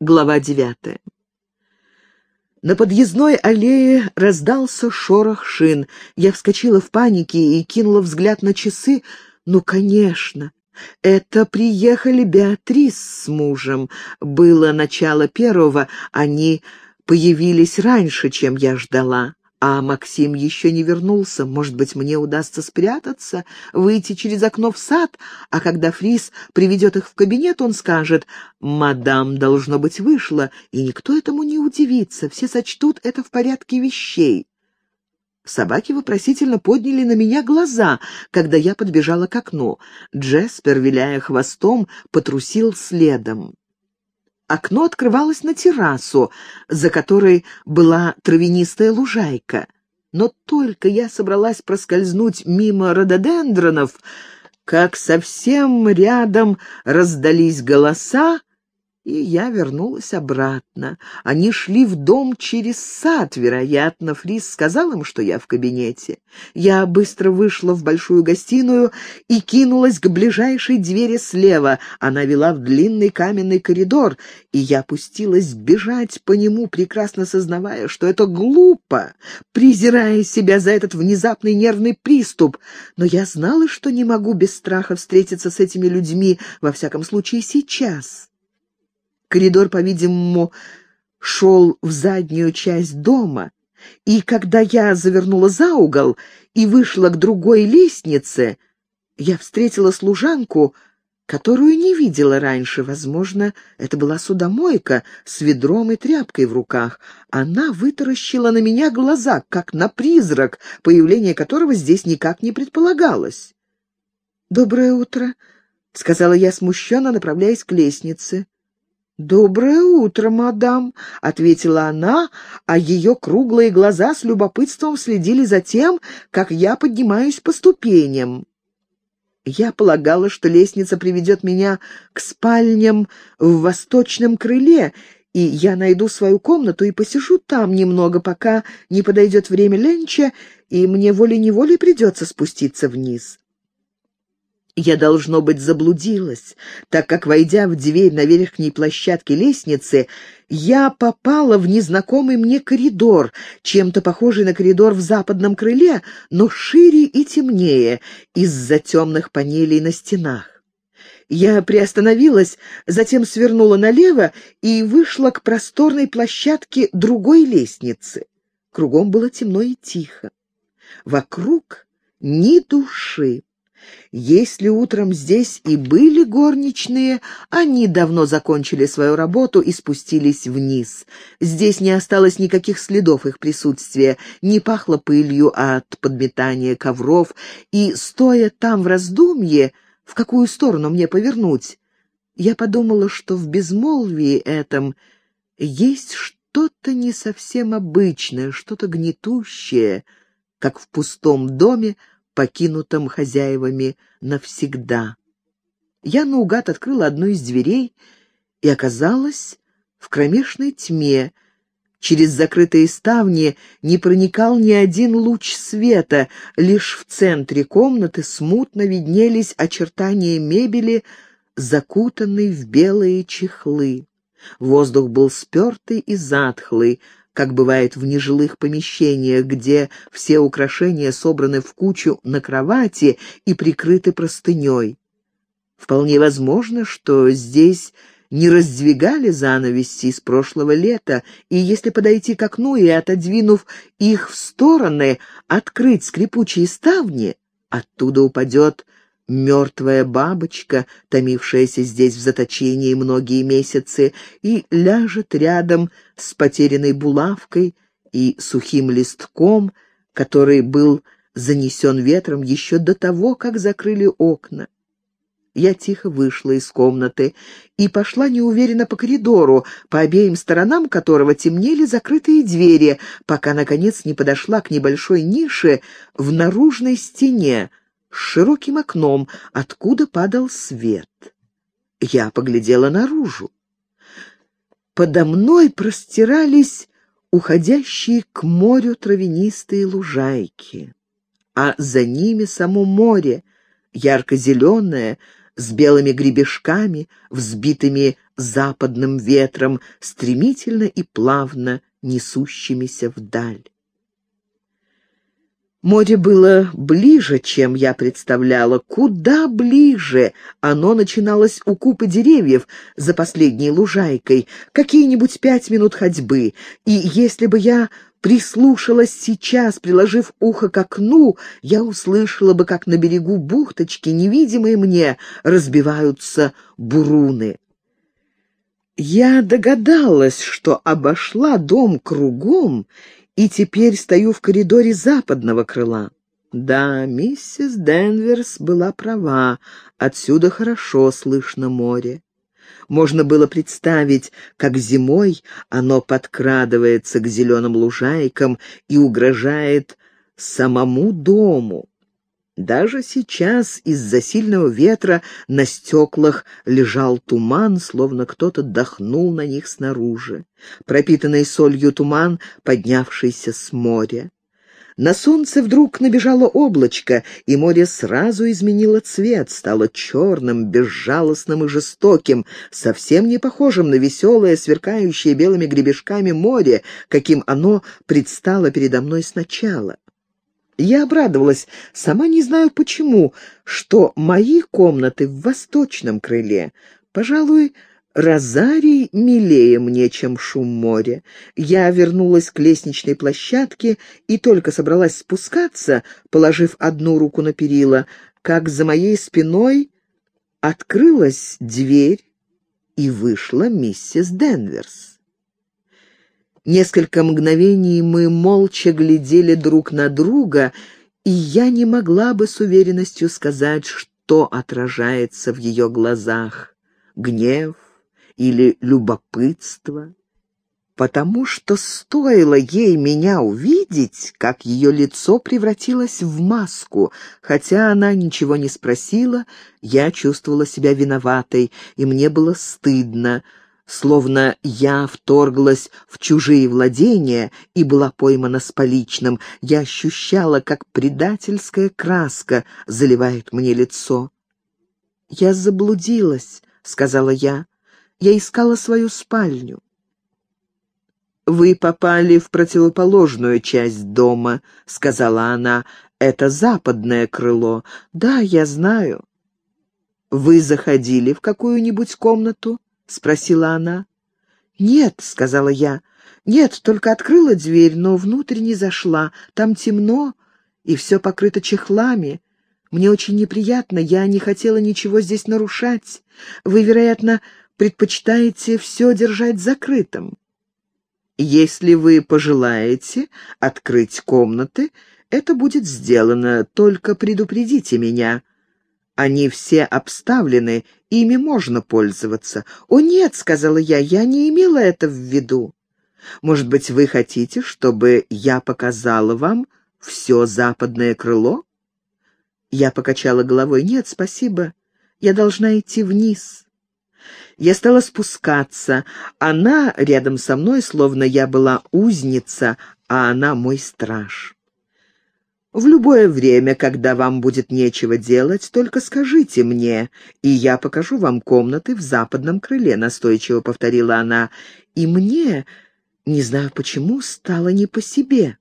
Глава девятая. На подъездной аллее раздался шорох шин. Я вскочила в панике и кинула взгляд на часы. Ну, конечно, это приехали Беатрис с мужем. Было начало первого, они появились раньше, чем я ждала. А Максим еще не вернулся. Может быть, мне удастся спрятаться, выйти через окно в сад, а когда Фрис приведет их в кабинет, он скажет «Мадам, должно быть, вышла», и никто этому не удивится, все сочтут это в порядке вещей. Собаки вопросительно подняли на меня глаза, когда я подбежала к окну. Джеспер, виляя хвостом, потрусил следом. Окно открывалось на террасу, за которой была травянистая лужайка. Но только я собралась проскользнуть мимо рододендронов, как совсем рядом раздались голоса, и я вернулась обратно. Они шли в дом через сад, вероятно. Фрис сказал им, что я в кабинете. Я быстро вышла в большую гостиную и кинулась к ближайшей двери слева. Она вела в длинный каменный коридор, и я пустилась бежать по нему, прекрасно сознавая, что это глупо, презирая себя за этот внезапный нервный приступ. Но я знала, что не могу без страха встретиться с этими людьми, во всяком случае сейчас. Коридор, по-видимому, шел в заднюю часть дома, и когда я завернула за угол и вышла к другой лестнице, я встретила служанку, которую не видела раньше. Возможно, это была судомойка с ведром и тряпкой в руках. Она вытаращила на меня глаза, как на призрак, появление которого здесь никак не предполагалось. «Доброе утро», — сказала я смущенно, направляясь к лестнице. «Доброе утро, мадам», — ответила она, а ее круглые глаза с любопытством следили за тем, как я поднимаюсь по ступеням. Я полагала, что лестница приведет меня к спальням в восточном крыле, и я найду свою комнату и посижу там немного, пока не подойдет время ленча, и мне волей-неволей придется спуститься вниз. Я, должно быть, заблудилась, так как, войдя в дверь на верхней площадке лестницы, я попала в незнакомый мне коридор, чем-то похожий на коридор в западном крыле, но шире и темнее из-за темных панелей на стенах. Я приостановилась, затем свернула налево и вышла к просторной площадке другой лестницы. Кругом было темно и тихо. Вокруг ни души. Если утром здесь и были горничные, они давно закончили свою работу и спустились вниз. Здесь не осталось никаких следов их присутствия, не пахло пылью от подметания ковров, и, стоя там в раздумье, в какую сторону мне повернуть, я подумала, что в безмолвии этом есть что-то не совсем обычное, что-то гнетущее, как в пустом доме, покинутом хозяевами навсегда. Я наугад открыла одну из дверей и оказалась в кромешной тьме. Через закрытые ставни не проникал ни один луч света, лишь в центре комнаты смутно виднелись очертания мебели, закутанной в белые чехлы. Воздух был спертый и затхлый, как бывает в нежилых помещениях, где все украшения собраны в кучу на кровати и прикрыты простыней. Вполне возможно, что здесь не раздвигали занавеси с прошлого лета, и если подойти к окну и, отодвинув их в стороны, открыть скрипучие ставни, оттуда упадет мертвая бабочка, томившаяся здесь в заточении многие месяцы, и ляжет рядом с потерянной булавкой и сухим листком, который был занесен ветром еще до того, как закрыли окна. Я тихо вышла из комнаты и пошла неуверенно по коридору, по обеим сторонам которого темнели закрытые двери, пока, наконец, не подошла к небольшой нише в наружной стене, с широким окном, откуда падал свет. Я поглядела наружу. Подо мной простирались уходящие к морю травянистые лужайки, а за ними само море, ярко-зеленое, с белыми гребешками, взбитыми западным ветром, стремительно и плавно несущимися вдаль. Море было ближе, чем я представляла, куда ближе. Оно начиналось у купы деревьев за последней лужайкой, какие-нибудь пять минут ходьбы. И если бы я прислушалась сейчас, приложив ухо к окну, я услышала бы, как на берегу бухточки, невидимые мне, разбиваются буруны. Я догадалась, что обошла дом кругом и теперь стою в коридоре западного крыла. Да, миссис Денверс была права, отсюда хорошо слышно море. Можно было представить, как зимой оно подкрадывается к зеленым лужайкам и угрожает самому дому. Даже сейчас из-за сильного ветра на стеклах лежал туман, словно кто-то дохнул на них снаружи. Пропитанный солью туман, поднявшийся с моря. На солнце вдруг набежало облачко, и море сразу изменило цвет, стало черным, безжалостным и жестоким, совсем не похожим на веселое, сверкающее белыми гребешками море, каким оно предстало передо мной сначала. Я обрадовалась, сама не знаю почему, что мои комнаты в восточном крыле. Пожалуй, Розарий милее мне, чем шум моря. Я вернулась к лестничной площадке и только собралась спускаться, положив одну руку на перила, как за моей спиной открылась дверь, и вышла миссис Денверс. Несколько мгновений мы молча глядели друг на друга, и я не могла бы с уверенностью сказать, что отражается в ее глазах — гнев или любопытство, потому что стоило ей меня увидеть, как ее лицо превратилось в маску. Хотя она ничего не спросила, я чувствовала себя виноватой, и мне было стыдно — словно я вторглась в чужие владения и была поймана с поличным. Я ощущала, как предательская краска заливает мне лицо. «Я заблудилась», — сказала я. «Я искала свою спальню». «Вы попали в противоположную часть дома», — сказала она. «Это западное крыло. Да, я знаю». «Вы заходили в какую-нибудь комнату?» — спросила она. «Нет», — сказала я. «Нет, только открыла дверь, но внутрь не зашла. Там темно, и все покрыто чехлами. Мне очень неприятно, я не хотела ничего здесь нарушать. Вы, вероятно, предпочитаете все держать закрытым. Если вы пожелаете открыть комнаты, это будет сделано, только предупредите меня. Они все обставлены, ими можно пользоваться. «О, нет», — сказала я, — «я не имела это в виду». «Может быть, вы хотите, чтобы я показала вам все западное крыло?» Я покачала головой. «Нет, спасибо. Я должна идти вниз». Я стала спускаться. Она рядом со мной, словно я была узница, а она мой страж. В любое время, когда вам будет нечего делать, только скажите мне, и я покажу вам комнаты в западном крыле», — настойчиво повторила она. «И мне, не знаю почему, стало не по себе».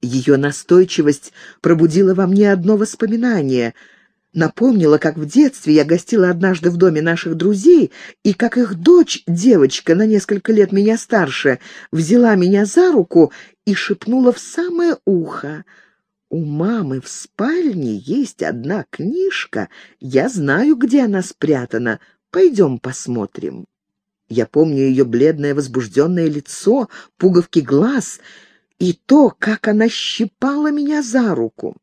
Ее настойчивость пробудила во мне одно воспоминание. Напомнила, как в детстве я гостила однажды в доме наших друзей, и как их дочь, девочка на несколько лет меня старше, взяла меня за руку и шепнула в самое ухо — у мамы в спальне есть одна книжка. Я знаю, где она спрятана. Пойдем посмотрим. Я помню ее бледное возбужденное лицо, пуговки глаз и то, как она щипала меня за руку.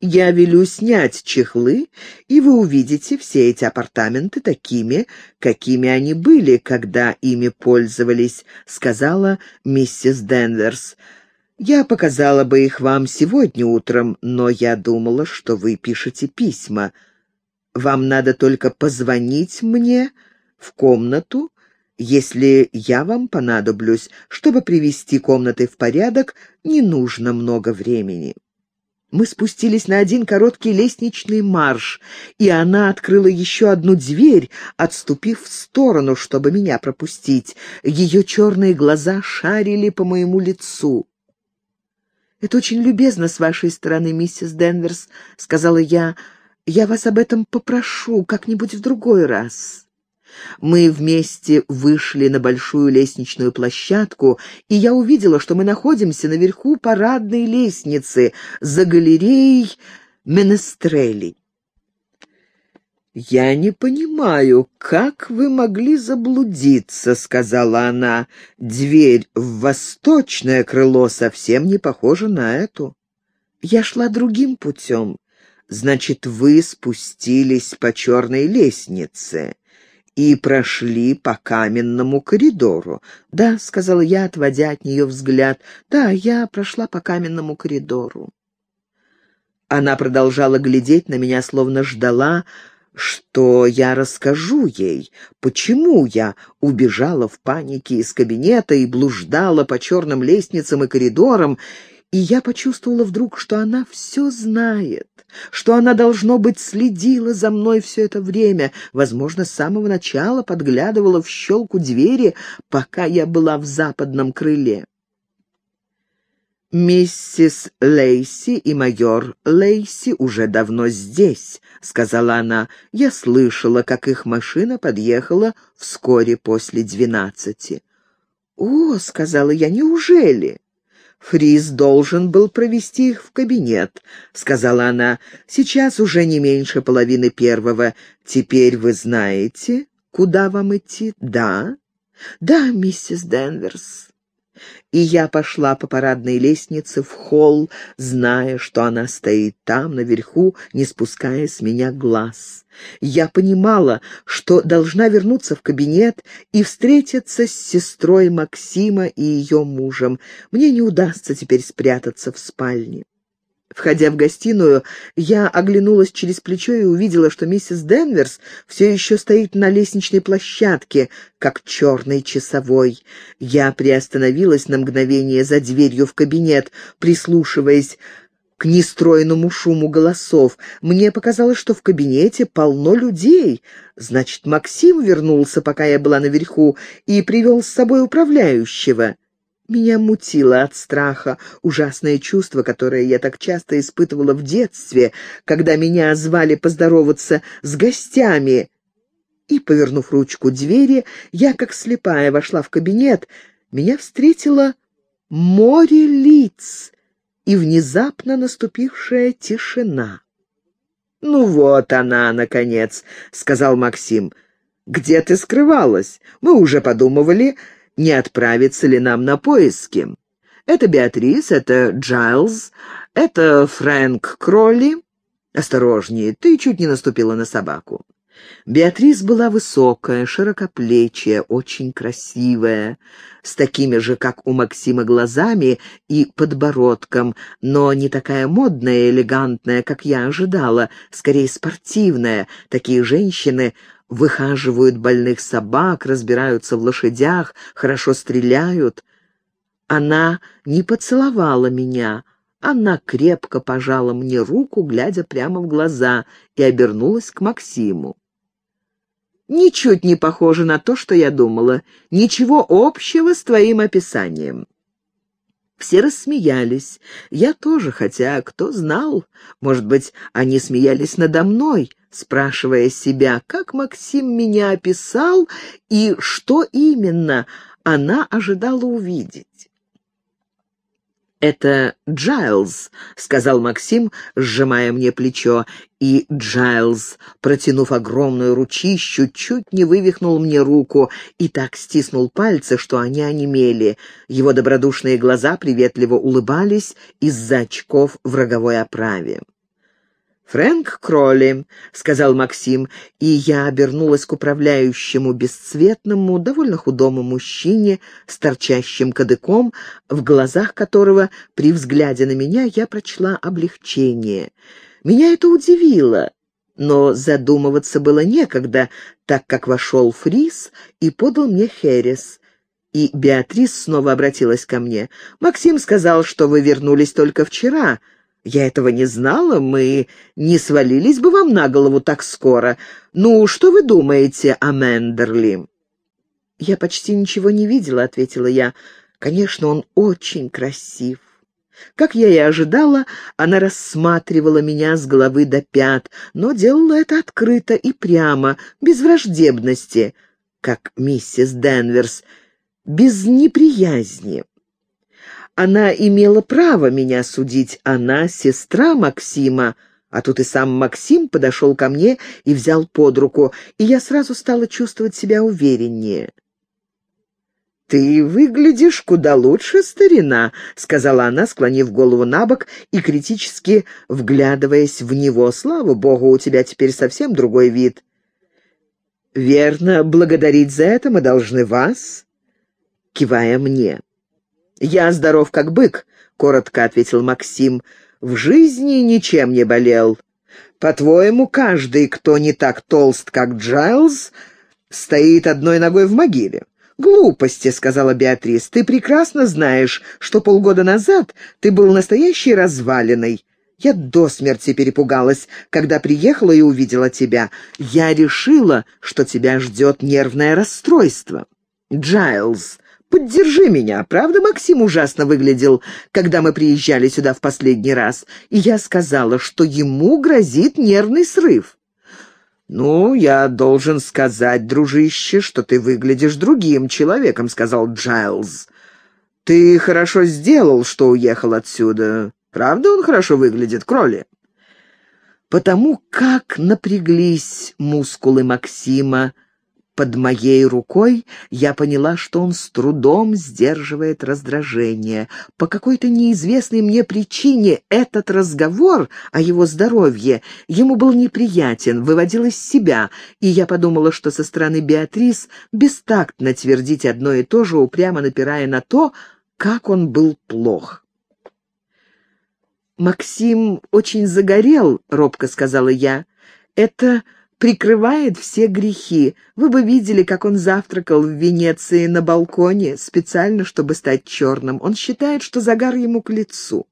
Я велю снять чехлы, и вы увидите все эти апартаменты такими, какими они были, когда ими пользовались», — сказала миссис Денверс. Я показала бы их вам сегодня утром, но я думала, что вы пишете письма. Вам надо только позвонить мне в комнату, если я вам понадоблюсь. Чтобы привести комнаты в порядок, не нужно много времени». Мы спустились на один короткий лестничный марш, и она открыла еще одну дверь, отступив в сторону, чтобы меня пропустить. Ее черные глаза шарили по моему лицу. «Это очень любезно с вашей стороны, миссис Денверс», — сказала я. «Я вас об этом попрошу как-нибудь в другой раз». Мы вместе вышли на большую лестничную площадку, и я увидела, что мы находимся наверху парадной лестницы за галереей Менестрелей. «Я не понимаю, как вы могли заблудиться», — сказала она. «Дверь в восточное крыло совсем не похожа на эту». «Я шла другим путем». «Значит, вы спустились по черной лестнице» и прошли по каменному коридору. «Да», — сказала я, отводя от нее взгляд, — «да, я прошла по каменному коридору». Она продолжала глядеть на меня, словно ждала, что я расскажу ей, почему я убежала в панике из кабинета и блуждала по черным лестницам и коридорам, и я почувствовала вдруг, что она все знает, что она, должно быть, следила за мной все это время, возможно, с самого начала подглядывала в щелку двери, пока я была в западном крыле. «Миссис Лейси и майор Лейси уже давно здесь», — сказала она. «Я слышала, как их машина подъехала вскоре после двенадцати». «О», — сказала я, — «неужели?» Фриз должен был провести их в кабинет», — сказала она. «Сейчас уже не меньше половины первого. Теперь вы знаете, куда вам идти?» «Да?» «Да, миссис Денверс» и я пошла по парадной лестнице в холл, зная, что она стоит там, наверху, не спуская с меня глаз. Я понимала, что должна вернуться в кабинет и встретиться с сестрой Максима и ее мужем. Мне не удастся теперь спрятаться в спальне. Входя в гостиную, я оглянулась через плечо и увидела, что миссис Денверс все еще стоит на лестничной площадке, как черный часовой. Я приостановилась на мгновение за дверью в кабинет, прислушиваясь к нестроенному шуму голосов. Мне показалось, что в кабинете полно людей. Значит, Максим вернулся, пока я была наверху, и привел с собой управляющего. Меня мутило от страха, ужасное чувство, которое я так часто испытывала в детстве, когда меня звали поздороваться с гостями. И, повернув ручку двери, я, как слепая, вошла в кабинет. Меня встретило море лиц и внезапно наступившая тишина. «Ну вот она, наконец», — сказал Максим. «Где ты скрывалась? Мы уже подумывали, не отправиться ли нам на поиски. Это Беатрис, это Джайлз, это Фрэнк Кролли. Осторожнее, ты чуть не наступила на собаку. Беатрис была высокая, широкоплечья, очень красивая, с такими же, как у Максима, глазами и подбородком, но не такая модная и элегантная, как я ожидала, скорее спортивная. Такие женщины выхаживают больных собак, разбираются в лошадях, хорошо стреляют. Она не поцеловала меня, она крепко пожала мне руку, глядя прямо в глаза, и обернулась к Максиму. «Ничуть не похоже на то, что я думала. Ничего общего с твоим описанием». Все рассмеялись. Я тоже, хотя кто знал, может быть, они смеялись надо мной, спрашивая себя, как Максим меня описал и что именно она ожидала увидеть. «Это Джайлз», — сказал Максим, сжимая мне плечо, и Джайлз, протянув огромную ручищу, чуть не вывихнул мне руку и так стиснул пальцы, что они онемели. Его добродушные глаза приветливо улыбались из-за очков в роговой оправе. «Фрэнк Кролли», — сказал Максим, и я обернулась к управляющему бесцветному, довольно худому мужчине с торчащим кадыком, в глазах которого при взгляде на меня я прочла облегчение. Меня это удивило, но задумываться было некогда, так как вошел Фрис и подал мне Херес. И Беатрис снова обратилась ко мне. «Максим сказал, что вы вернулись только вчера. Я этого не знала, мы не свалились бы вам на голову так скоро. Ну, что вы думаете о Мендерли?» «Я почти ничего не видела», — ответила я. «Конечно, он очень красив». Как я и ожидала, она рассматривала меня с головы до пят, но делала это открыто и прямо, без враждебности, как миссис Денверс, без неприязни. Она имела право меня судить, она сестра Максима, а тут и сам Максим подошел ко мне и взял под руку, и я сразу стала чувствовать себя увереннее. «Ты выглядишь куда лучше, старина», — сказала она, склонив голову на бок и критически вглядываясь в него. «Слава богу, у тебя теперь совсем другой вид». «Верно, благодарить за это мы должны вас», — кивая мне. «Я здоров как бык», — коротко ответил Максим. «В жизни ничем не болел. По-твоему, каждый, кто не так толст, как Джайлз, стоит одной ногой в могиле?» «Глупости», — сказала Беатрис. «Ты прекрасно знаешь, что полгода назад ты был настоящей развалиной. Я до смерти перепугалась, когда приехала и увидела тебя. Я решила, что тебя ждет нервное расстройство. Джайлз, поддержи меня. Правда, Максим ужасно выглядел, когда мы приезжали сюда в последний раз, и я сказала, что ему грозит нервный срыв. «Ну, я должен сказать, дружище, что ты выглядишь другим человеком», — сказал Джайлз. «Ты хорошо сделал, что уехал отсюда. Правда он хорошо выглядит, Кроли?» Потому как напряглись мускулы Максима, под моей рукой я поняла, что он с трудом сдерживает раздражение. По какой-то неизвестной мне причине этот разговор о его здоровье ему был неприятен, выводил из себя, и я подумала, что со стороны Беатрис бестактно твердить одно и то же, упрямо напирая на то, как он был плох. «Максим очень загорел», — робко сказала я. «Это прикрывает все грехи. Вы бы видели, как он завтракал в Венеции на балконе, специально, чтобы стать черным. Он считает, что загар ему к лицу.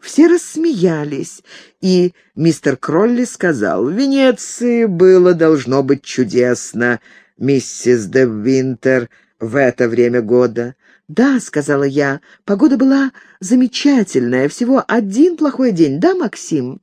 Все рассмеялись, и мистер Кролли сказал, «В Венеции было должно быть чудесно, миссис де Винтер, в это время года». «Да», — сказала я, — «погода была замечательная, всего один плохой день, да, Максим?»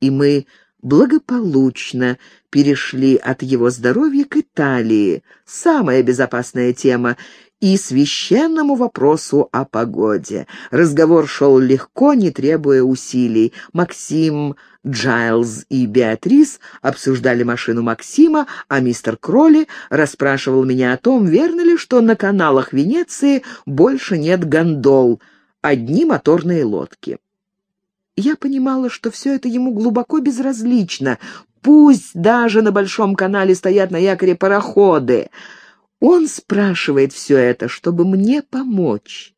И мы благополучно перешли от его здоровья к Италии, самая безопасная тема, и священному вопросу о погоде. Разговор шел легко, не требуя усилий. Максим, Джайлз и Беатрис обсуждали машину Максима, а мистер Кролли расспрашивал меня о том, верно ли, что на каналах Венеции больше нет гондол, одни моторные лодки. Я понимала, что все это ему глубоко безразлично. Пусть даже на Большом канале стоят на якоре пароходы. Он спрашивает все это, чтобы мне помочь.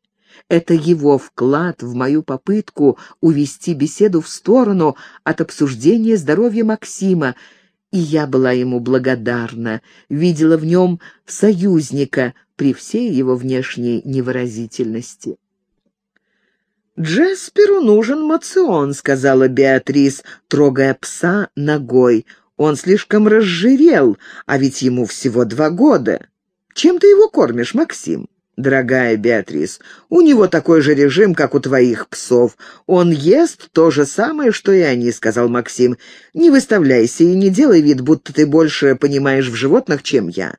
Это его вклад в мою попытку увести беседу в сторону от обсуждения здоровья Максима, и я была ему благодарна, видела в нем союзника при всей его внешней невыразительности. «Джесперу нужен мацион», — сказала Беатрис, трогая пса ногой. «Он слишком разжирел, а ведь ему всего два года. Чем ты его кормишь, Максим?» «Дорогая Беатрис, у него такой же режим, как у твоих псов. Он ест то же самое, что и они», — сказал Максим. «Не выставляйся и не делай вид, будто ты больше понимаешь в животных, чем я.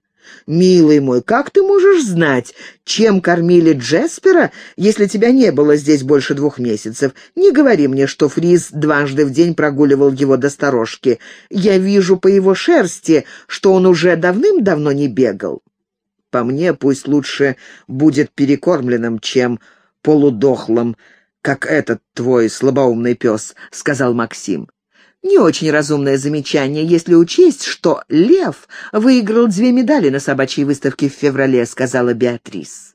«Милый мой, как ты можешь знать, чем кормили Джеспера, если тебя не было здесь больше двух месяцев? Не говори мне, что Фриз дважды в день прогуливал его до сторожки. Я вижу по его шерсти, что он уже давным-давно не бегал. По мне, пусть лучше будет перекормленным, чем полудохлым, как этот твой слабоумный пес», — сказал Максим. Не очень разумное замечание, если учесть, что Лев выиграл две медали на собачьей выставке в феврале, сказала Беатрис.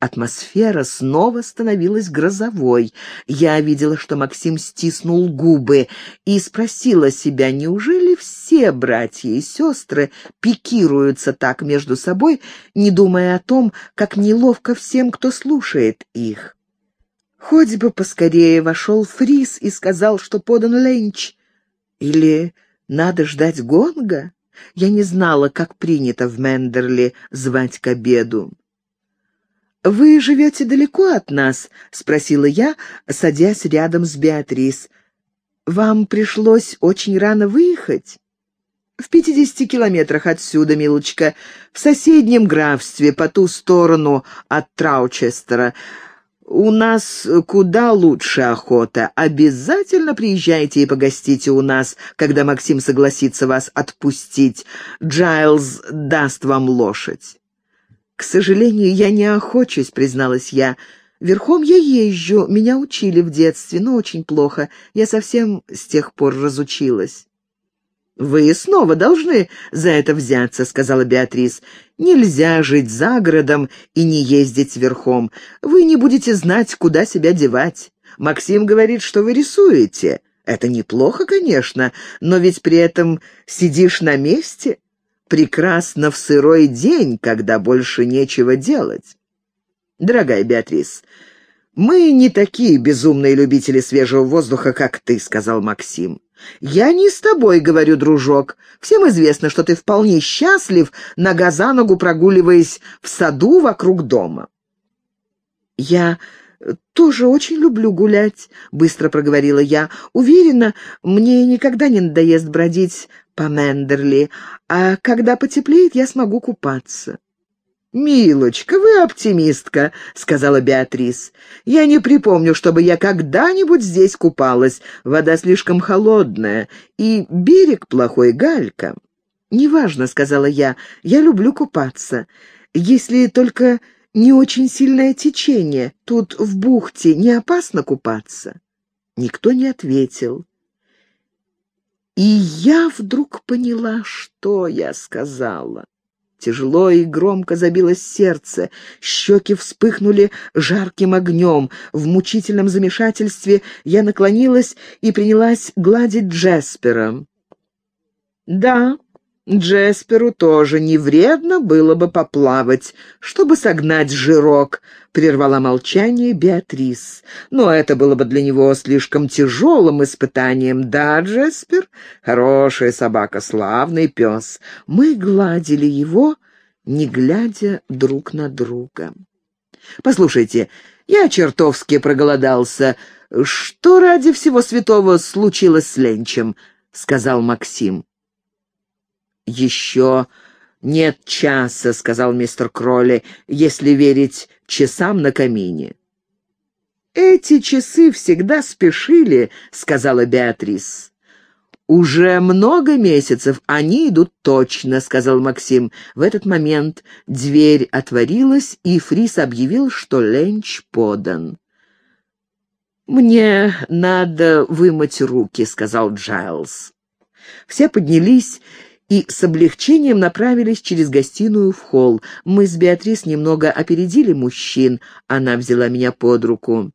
Атмосфера снова становилась грозовой. Я видела, что Максим стиснул губы и спросила себя, неужели все братья и сестры пикируются так между собой, не думая о том, как неловко всем, кто слушает их. Хоть бы поскорее вошел Фрис и сказал, что подан ленч. Или надо ждать гонга? Я не знала, как принято в Мендерли звать к обеду. «Вы живете далеко от нас?» — спросила я, садясь рядом с Беатрис. «Вам пришлось очень рано выехать?» «В пятидесяти километрах отсюда, милочка, в соседнем графстве, по ту сторону от Траучестера. У нас куда лучше охота. Обязательно приезжайте и погостите у нас, когда Максим согласится вас отпустить. Джайлз даст вам лошадь». «К сожалению, я не охочусь», — призналась я. «Верхом я езжу, меня учили в детстве, но очень плохо. Я совсем с тех пор разучилась». «Вы снова должны за это взяться», — сказала Беатрис. «Нельзя жить за городом и не ездить верхом. Вы не будете знать, куда себя девать. Максим говорит, что вы рисуете. Это неплохо, конечно, но ведь при этом сидишь на месте. Прекрасно в сырой день, когда больше нечего делать. Дорогая Беатрис, мы не такие безумные любители свежего воздуха, как ты, сказал Максим. «Я не с тобой, — говорю, дружок. Всем известно, что ты вполне счастлив, нога за ногу прогуливаясь в саду вокруг дома». «Я тоже очень люблю гулять», — быстро проговорила я. «Уверена, мне никогда не надоест бродить по Мендерли, а когда потеплеет, я смогу купаться». «Милочка, вы оптимистка», — сказала Беатрис. «Я не припомню, чтобы я когда-нибудь здесь купалась. Вода слишком холодная, и берег плохой, галька». «Неважно», — сказала я, — «я люблю купаться. Если только не очень сильное течение, тут в бухте не опасно купаться?» Никто не ответил. И я вдруг поняла, что я сказала. Тяжело и громко забилось сердце, щеки вспыхнули жарким огнем. В мучительном замешательстве я наклонилась и принялась гладить Джеспера. «Да, Джесперу тоже не вредно было бы поплавать, чтобы согнать жирок», — прервала молчание Беатрис. «Но это было бы для него слишком тяжелым испытанием. Да, Джеспер? Хорошая собака, славный пес. Мы гладили его, не глядя друг на друга. Послушайте, я чертовски проголодался. Что ради всего святого случилось с Ленчем?» — сказал Максим. «Еще нет часа», — сказал мистер Кролли, «если верить часам на камине». «Эти часы всегда спешили», — сказала Беатрис. «Уже много месяцев они идут точно», — сказал Максим. В этот момент дверь отворилась, и Фрис объявил, что ленч подан. «Мне надо вымыть руки», — сказал Джайлз. Все поднялись и с облегчением направились через гостиную в холл. Мы с Беатрис немного опередили мужчин. Она взяла меня под руку.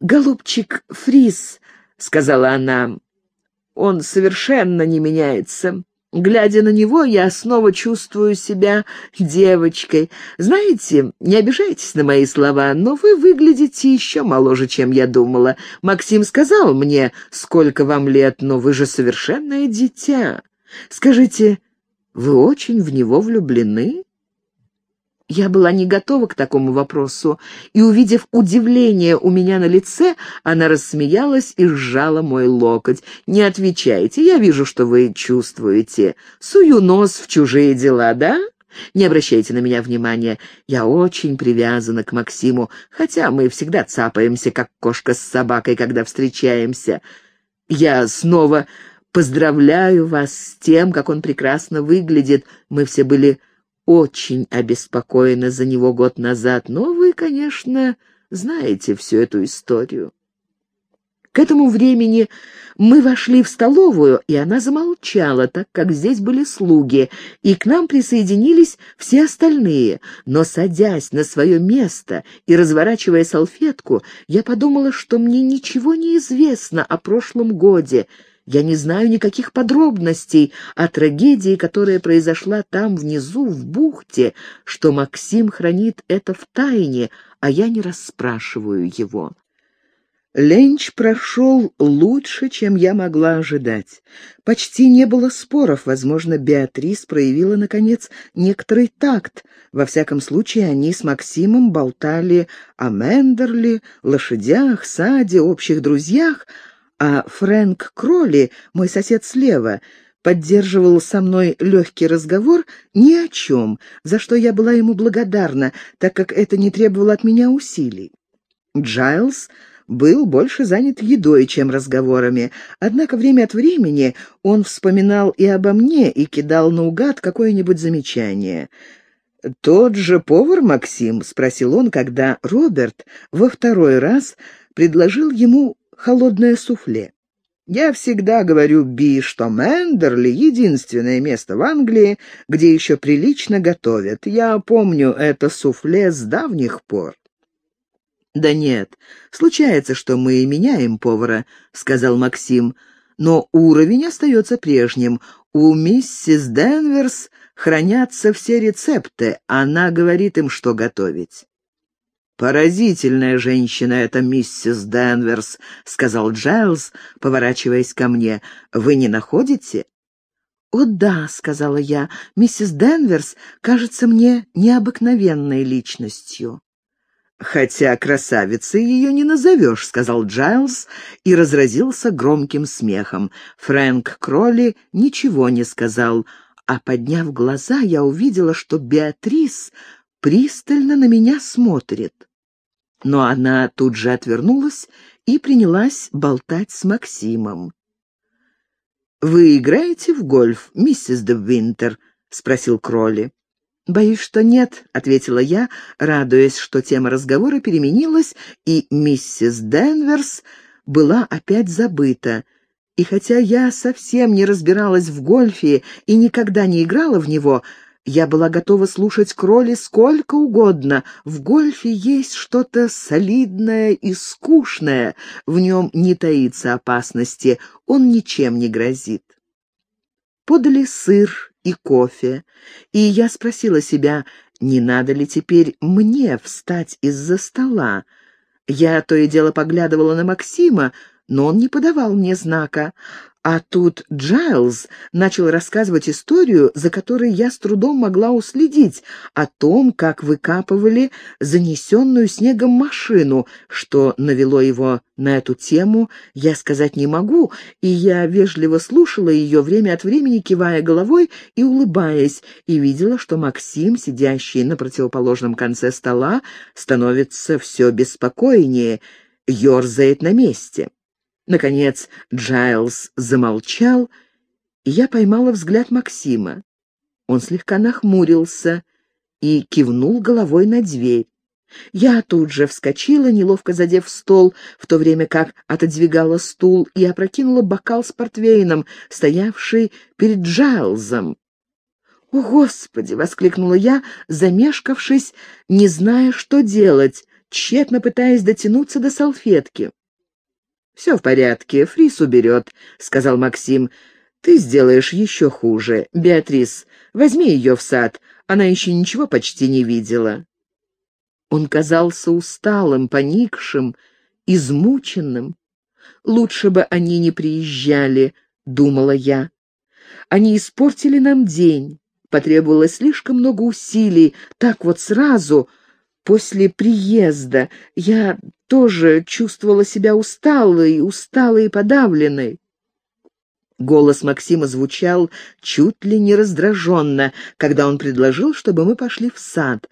«Голубчик Фрис», — сказала она, — «он совершенно не меняется». Глядя на него, я снова чувствую себя девочкой. Знаете, не обижайтесь на мои слова, но вы выглядите еще моложе, чем я думала. Максим сказал мне, сколько вам лет, но вы же совершенное дитя. Скажите, вы очень в него влюблены?» Я была не готова к такому вопросу, и, увидев удивление у меня на лице, она рассмеялась и сжала мой локоть. «Не отвечайте, я вижу, что вы чувствуете. Сую нос в чужие дела, да?» Не обращайте на меня внимания. Я очень привязана к Максиму, хотя мы всегда цапаемся, как кошка с собакой, когда встречаемся. Я снова Поздравляю вас с тем, как он прекрасно выглядит. Мы все были очень обеспокоены за него год назад, но вы, конечно, знаете всю эту историю. К этому времени мы вошли в столовую, и она замолчала, так как здесь были слуги, и к нам присоединились все остальные. Но, садясь на свое место и разворачивая салфетку, я подумала, что мне ничего не известно о прошлом годе — Я не знаю никаких подробностей о трагедии, которая произошла там внизу, в бухте, что Максим хранит это в тайне, а я не расспрашиваю его. Ленч прошел лучше, чем я могла ожидать. Почти не было споров, возможно, Беатрис проявила, наконец, некоторый такт. Во всяком случае, они с Максимом болтали о Мендерли, лошадях, саде, общих друзьях, а Фрэнк Кролли, мой сосед слева, поддерживал со мной легкий разговор ни о чем, за что я была ему благодарна, так как это не требовало от меня усилий. Джайлз был больше занят едой, чем разговорами, однако время от времени он вспоминал и обо мне и кидал наугад какое-нибудь замечание. «Тот же повар Максим?» — спросил он, когда Роберт во второй раз предложил ему холодное суфле. Я всегда говорю Би, что Мендерли — единственное место в Англии, где еще прилично готовят. Я помню это суфле с давних пор. «Да нет, случается, что мы и меняем повара», — сказал Максим, «но уровень остается прежним. У миссис Денверс хранятся все рецепты, она говорит им, что готовить». «Поразительная женщина эта миссис Денверс», — сказал Джайлз, поворачиваясь ко мне. «Вы не находите?» «О да», — сказала я, — «миссис Денверс кажется мне необыкновенной личностью». «Хотя красавицей ее не назовешь», — сказал Джайлз и разразился громким смехом. Фрэнк Кролли ничего не сказал, а, подняв глаза, я увидела, что Беатрис пристально на меня смотрит. Но она тут же отвернулась и принялась болтать с Максимом. «Вы играете в гольф, миссис де Винтер?» — спросил Кролли. «Боюсь, что нет», — ответила я, радуясь, что тема разговора переменилась, и миссис Денверс была опять забыта. И хотя я совсем не разбиралась в гольфе и никогда не играла в него, я была готова слушать Кроли сколько угодно. В гольфе есть что-то солидное и скучное, в нем не таится опасности, он ничем не грозит. Подали сыр и кофе, и я спросила себя, не надо ли теперь мне встать из-за стола. Я то и дело поглядывала на Максима, но он не подавал мне знака, а тут Джайлз начал рассказывать историю, за которой я с трудом могла уследить, о том, как выкапывали занесенную снегом машину. Что навело его на эту тему, я сказать не могу, и я вежливо слушала ее, время от времени кивая головой и улыбаясь, и видела, что Максим, сидящий на противоположном конце стола, становится все беспокойнее, ерзает на месте. Наконец Джайлз замолчал, и я поймала взгляд Максима. Он слегка нахмурился и кивнул головой на дверь. Я тут же вскочила, неловко задев стол, в то время как отодвигала стул и опрокинула бокал с портвейном, стоявший перед Джайлзом. «О, Господи!» — воскликнула я, замешкавшись, не зная, что делать, тщетно пытаясь дотянуться до салфетки. «Все в порядке, Фрис уберет», — сказал Максим. «Ты сделаешь еще хуже. Беатрис, возьми ее в сад, она еще ничего почти не видела». Он казался усталым, поникшим, измученным. «Лучше бы они не приезжали», — думала я. «Они испортили нам день. Потребовалось слишком много усилий, так вот сразу, после приезда. Я тоже чувствовала себя усталой, усталой и подавленной. Голос Максима звучал чуть ли не раздраженно, когда он предложил, чтобы мы пошли в сад.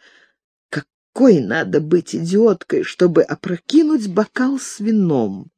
Какой надо быть идиоткой, чтобы опрокинуть бокал с вином?